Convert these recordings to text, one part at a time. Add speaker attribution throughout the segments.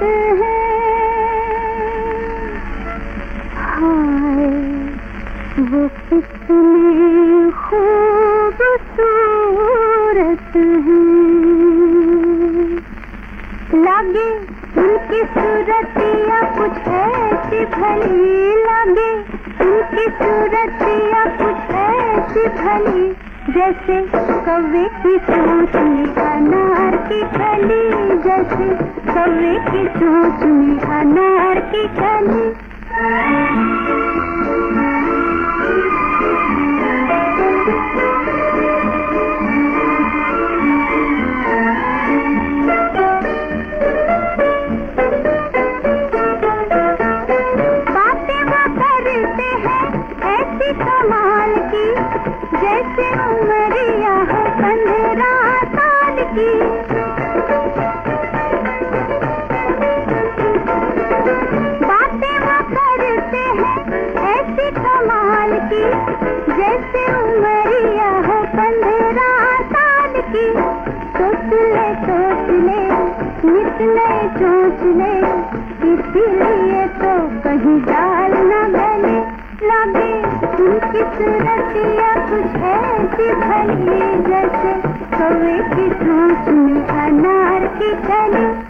Speaker 1: जाते हैं। वो कितनी खूबसूरत है। लगे, उनकी सूरत या कुछ ऐसी भली। लगे, उनकी सूरत या कुछ ऐसी भली। जैसे कवे की सोच में अनार की खली जैसे कवे की सोच में अनार की कली कमाल की, जैसे उमरिया हो पंद्रह साल की। बातें वो करते हैं ऐसी कमाल की, जैसे उमरिया हो पंद्रह साल की। सोच ले सोच ले नए सोच इसीलिए तो कहीं डाल न गले लगे उनकी सूरतिया कुछ ऐसी भली जैसे कौवे की सोच में अनार की कली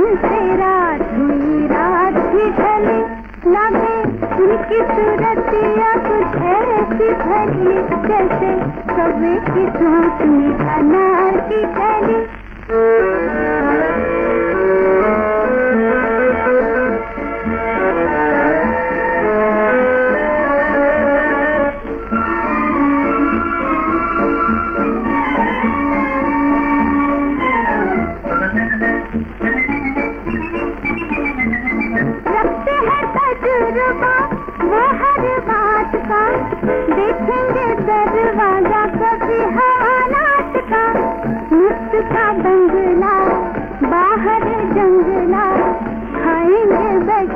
Speaker 1: उनकी सूरतिया कुछ ऐसी भरी जैसे कभी की सोच में अनार की कली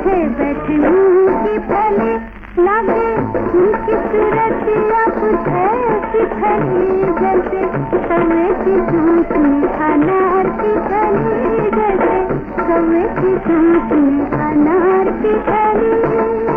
Speaker 1: बैठे बैठे की फले लगे उनकी सूरत अब ऐसी फली जैसे। समय की सोच में अनार की खली जैसे। समय की सोच में अनार की कली